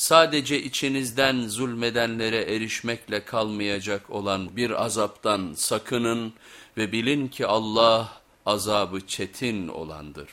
sadece içinizden zulmedenlere erişmekle kalmayacak olan bir azaptan sakının ve bilin ki Allah azabı çetin olandır.